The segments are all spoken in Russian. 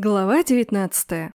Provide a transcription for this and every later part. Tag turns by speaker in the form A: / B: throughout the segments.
A: Глава 19.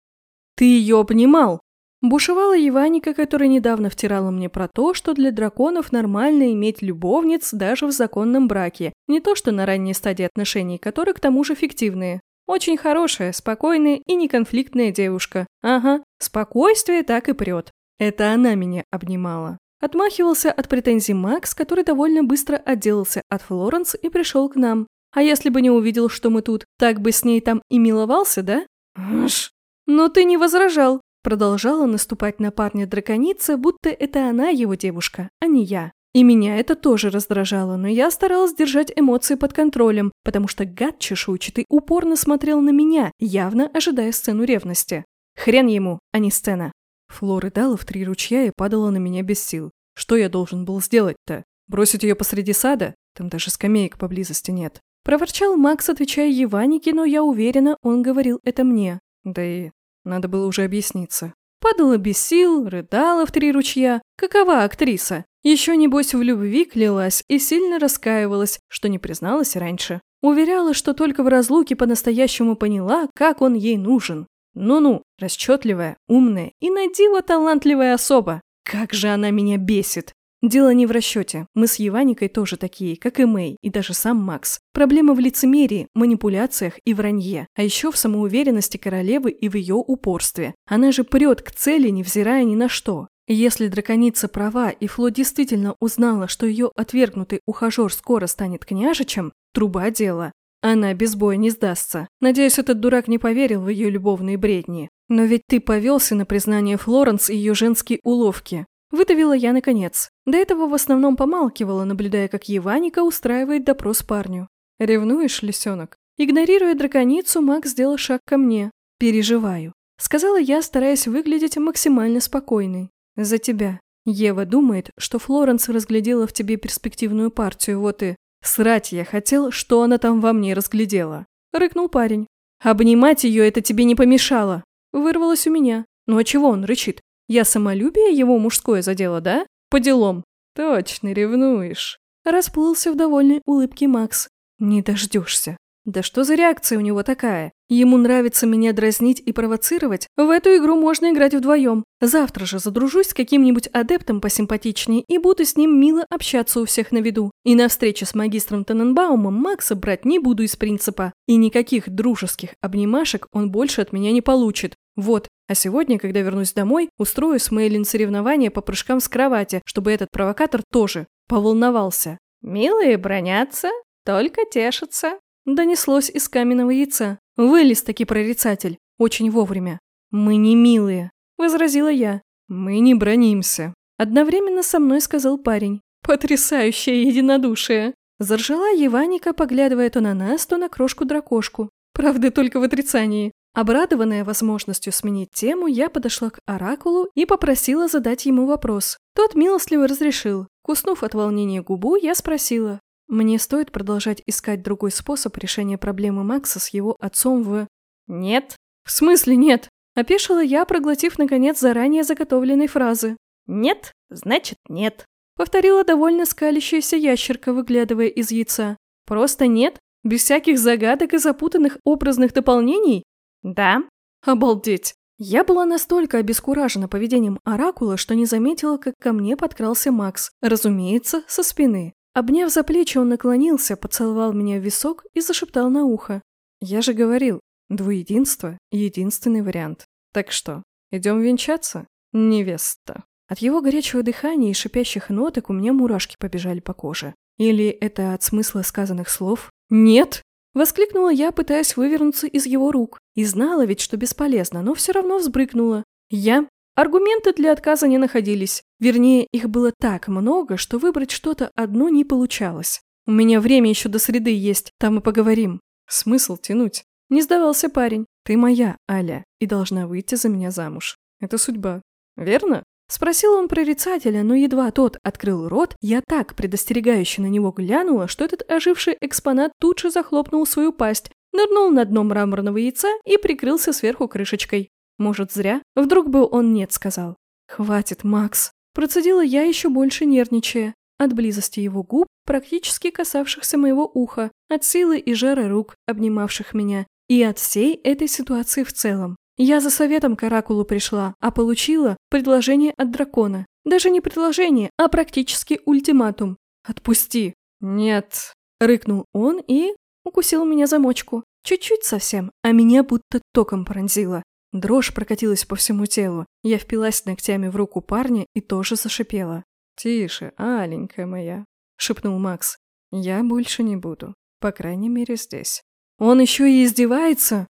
A: «Ты ее обнимал!» Бушевала Еваника, которая недавно втирала мне про то, что для драконов нормально иметь любовниц даже в законном браке, не то что на ранней стадии отношений, которые к тому же фиктивные. Очень хорошая, спокойная и неконфликтная девушка. Ага, спокойствие так и прет. Это она меня обнимала. Отмахивался от претензий Макс, который довольно быстро отделался от Флоренс и пришел к нам. А если бы не увидел, что мы тут, так бы с ней там и миловался, да? Аж. Но ты не возражал. Продолжала наступать на парня драконица, будто это она его девушка, а не я. И меня это тоже раздражало, но я старалась держать эмоции под контролем, потому что гад чешуйчатый упорно смотрел на меня, явно ожидая сцену ревности. Хрен ему, а не сцена. Флора дала в три ручья и падала на меня без сил. Что я должен был сделать-то? Бросить ее посреди сада? Там даже скамеек поблизости нет. Проворчал Макс, отвечая Еванике, но я уверена, он говорил это мне. Да и надо было уже объясниться. Падала без сил, рыдала в три ручья. Какова актриса? Еще, небось, в любви клялась и сильно раскаивалась, что не призналась раньше. Уверяла, что только в разлуке по-настоящему поняла, как он ей нужен. Ну-ну, расчетливая, умная и на диво талантливая особа. Как же она меня бесит! Дело не в расчете. Мы с Еваникой тоже такие, как и Мэй, и даже сам Макс. Проблема в лицемерии, манипуляциях и вранье. А еще в самоуверенности королевы и в ее упорстве. Она же прет к цели, невзирая ни на что. Если драконица права, и Фло действительно узнала, что ее отвергнутый ухажер скоро станет княжичем, труба дело. Она без боя не сдастся. Надеюсь, этот дурак не поверил в ее любовные бредни. Но ведь ты повелся на признание Флоренс и ее женские уловки. Выдавила я наконец. До этого в основном помалкивала, наблюдая, как Еваника устраивает допрос парню. «Ревнуешь, лисенок?» Игнорируя драконицу, Мак сделал шаг ко мне. «Переживаю», — сказала я, стараясь выглядеть максимально спокойной. «За тебя. Ева думает, что Флоренс разглядела в тебе перспективную партию, вот и...» «Срать я хотел, что она там во мне разглядела», — рыкнул парень. «Обнимать ее это тебе не помешало!» Вырвалось у меня. «Ну а чего он рычит? Я самолюбие его мужское задела, да? По делам. Точно ревнуешь. Расплылся в довольной улыбке Макс. Не дождешься. Да что за реакция у него такая? Ему нравится меня дразнить и провоцировать? В эту игру можно играть вдвоем. Завтра же задружусь с каким-нибудь адептом посимпатичнее и буду с ним мило общаться у всех на виду. И на встрече с магистром Тененбаумом Макса брать не буду из принципа. И никаких дружеских обнимашек он больше от меня не получит. Вот, а сегодня, когда вернусь домой, устрою с Мейлин соревнования по прыжкам с кровати, чтобы этот провокатор тоже поволновался. «Милые бронятся, только тешатся», – донеслось из каменного яйца. Вылез таки прорицатель. Очень вовремя. «Мы не милые», – возразила я. «Мы не бронимся», – одновременно со мной сказал парень. «Потрясающее единодушие!» Заржала Еваника, поглядывая то на нас, то на крошку-дракошку. Правда, только в отрицании. Обрадованная возможностью сменить тему, я подошла к Оракулу и попросила задать ему вопрос. Тот милостливо разрешил. Куснув от волнения губу, я спросила. Мне стоит продолжать искать другой способ решения проблемы Макса с его отцом в... Нет. В смысле нет? Опешила я, проглотив, наконец, заранее заготовленной фразы. «Нет, значит нет», — повторила довольно скалящаяся ящерка, выглядывая из яйца. «Просто нет? Без всяких загадок и запутанных образных дополнений? «Да». «Обалдеть!» Я была настолько обескуражена поведением Оракула, что не заметила, как ко мне подкрался Макс, разумеется, со спины. Обняв за плечи, он наклонился, поцеловал меня в висок и зашептал на ухо. «Я же говорил, двуединство – единственный вариант. Так что, идем венчаться? Невеста». От его горячего дыхания и шипящих ноток у меня мурашки побежали по коже. Или это от смысла сказанных слов? «Нет!» Воскликнула я, пытаясь вывернуться из его рук. И знала ведь, что бесполезно, но все равно взбрыкнула. Я... Аргументы для отказа не находились. Вернее, их было так много, что выбрать что-то одно не получалось. У меня время еще до среды есть, там и поговорим. Смысл тянуть? Не сдавался парень. Ты моя, Аля, и должна выйти за меня замуж. Это судьба. Верно? Спросил он прорицателя, но едва тот открыл рот, я так предостерегающе на него глянула, что этот оживший экспонат тут же захлопнул свою пасть, нырнул на дно мраморного яйца и прикрылся сверху крышечкой. Может, зря? Вдруг бы он «нет» сказал. «Хватит, Макс!» Процедила я еще больше нервничая. От близости его губ, практически касавшихся моего уха, от силы и жара рук, обнимавших меня, и от всей этой ситуации в целом. Я за советом к Оракулу пришла, а получила предложение от дракона. Даже не предложение, а практически ультиматум. «Отпусти!» «Нет!» – рыкнул он и укусил меня за мочку. Чуть-чуть совсем, а меня будто током пронзило. Дрожь прокатилась по всему телу. Я впилась ногтями в руку парня и тоже зашипела. «Тише, аленькая моя», – шепнул Макс. «Я больше не буду. По крайней мере, здесь». «Он еще и издевается?»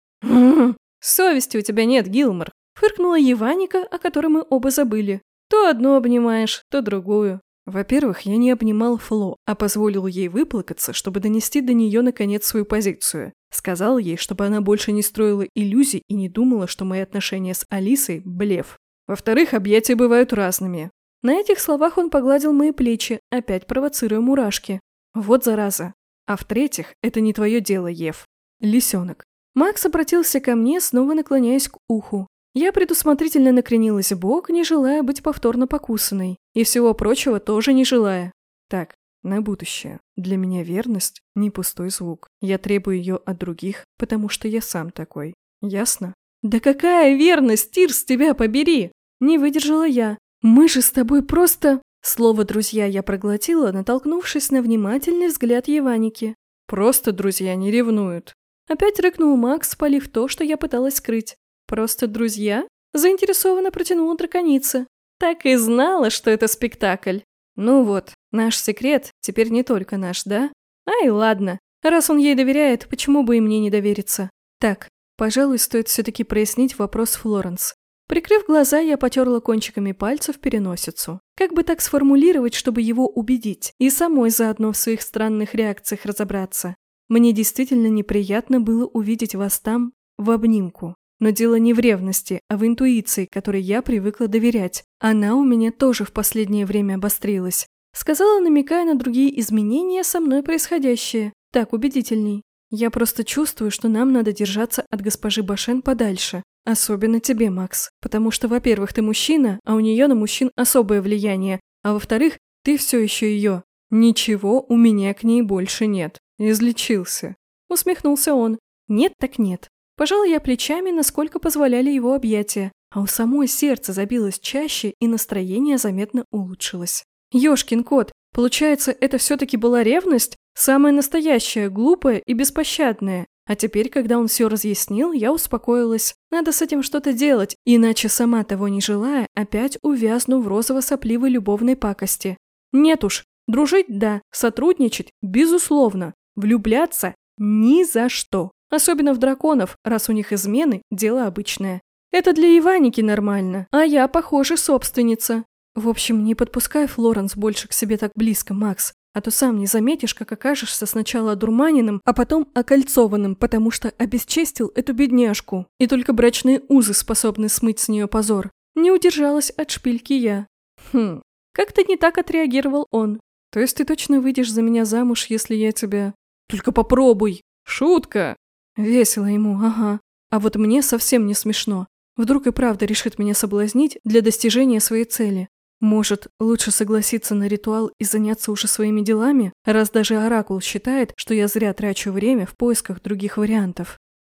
A: «Совести у тебя нет, Гилмор», – фыркнула Еваника, о которой мы оба забыли. «То одну обнимаешь, то другую. Во-первых, я не обнимал Фло, а позволил ей выплакаться, чтобы донести до нее наконец свою позицию. Сказал ей, чтобы она больше не строила иллюзий и не думала, что мои отношения с Алисой – блеф. Во-вторых, объятия бывают разными. На этих словах он погладил мои плечи, опять провоцируя мурашки. Вот зараза. А в-третьих, это не твое дело, Ев. Лисенок. Макс обратился ко мне, снова наклоняясь к уху. Я предусмотрительно накренилась в бок, не желая быть повторно покусанной. И всего прочего тоже не желая. Так, на будущее. Для меня верность – не пустой звук. Я требую ее от других, потому что я сам такой. Ясно? «Да какая верность, Тирс, тебя побери!» Не выдержала я. «Мы же с тобой просто...» Слово «друзья» я проглотила, натолкнувшись на внимательный взгляд Еваники. «Просто друзья не ревнуют». Опять рыкнул Макс, спалив то, что я пыталась скрыть. «Просто друзья?» Заинтересованно протянула драконица. Так и знала, что это спектакль. Ну вот, наш секрет теперь не только наш, да? Ай, ладно. Раз он ей доверяет, почему бы и мне не довериться? Так, пожалуй, стоит все-таки прояснить вопрос Флоренс. Прикрыв глаза, я потерла кончиками пальцев переносицу. Как бы так сформулировать, чтобы его убедить, и самой заодно в своих странных реакциях разобраться? Мне действительно неприятно было увидеть вас там, в обнимку. Но дело не в ревности, а в интуиции, которой я привыкла доверять. Она у меня тоже в последнее время обострилась. Сказала, намекая на другие изменения со мной происходящие. Так убедительней. Я просто чувствую, что нам надо держаться от госпожи Башен подальше. Особенно тебе, Макс. Потому что, во-первых, ты мужчина, а у нее на мужчин особое влияние. А во-вторых, ты все еще ее. Ничего у меня к ней больше нет. Излечился. Усмехнулся он. Нет так нет. Пожала я плечами, насколько позволяли его объятия, а у самой сердце забилось чаще и настроение заметно улучшилось. Ёшкин кот, получается, это все-таки была ревность? Самая настоящая, глупая и беспощадная. А теперь, когда он все разъяснил, я успокоилась. Надо с этим что-то делать, иначе сама того не желая, опять увязну в розово-сопливой любовной пакости. Нет уж, дружить – да, сотрудничать – безусловно, влюбляться – ни за что. Особенно в драконов, раз у них измены – дело обычное. Это для Иваники нормально, а я, похоже, собственница. В общем, не подпускай Флоренс больше к себе так близко, Макс, а то сам не заметишь, как окажешься сначала одурманенным, а потом окольцованным, потому что обесчестил эту бедняжку. И только брачные узы способны смыть с нее позор. Не удержалась от шпильки я. Хм, как-то не так отреагировал он. То есть ты точно выйдешь за меня замуж, если я тебя... Только попробуй! Шутка! Весело ему, ага. А вот мне совсем не смешно. Вдруг и правда решит меня соблазнить для достижения своей цели. Может, лучше согласиться на ритуал и заняться уже своими делами, раз даже Оракул считает, что я зря трачу время в поисках других вариантов.